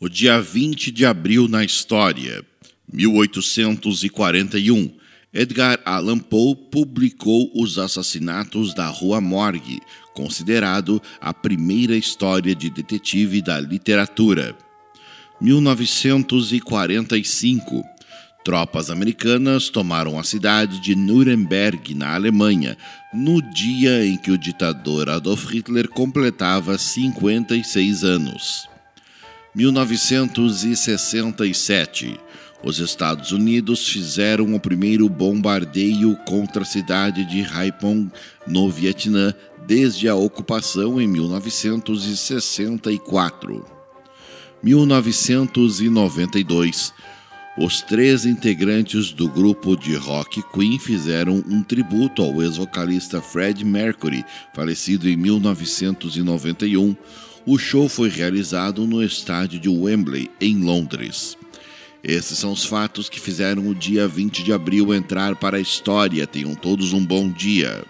O dia 20 de abril na história, 1841, Edgar Allan Poe publicou Os Assassinatos da Rua Morgue, considerado a primeira história de detetive da literatura. 1945, tropas americanas tomaram a cidade de Nuremberg, na Alemanha, no dia em que o ditador Adolf Hitler completava 56 anos. 1967. Os Estados Unidos fizeram o primeiro bombardeio contra a cidade de Haiphong, no Vietnã, desde a ocupação em 1964. 1992. Os três integrantes do grupo de rock Queen fizeram um tributo ao ex-vocalista Fred Mercury, falecido em 1991 o show foi realizado no estádio de Wembley, em Londres. Esses são os fatos que fizeram o dia 20 de abril entrar para a história. Tenham todos um bom dia.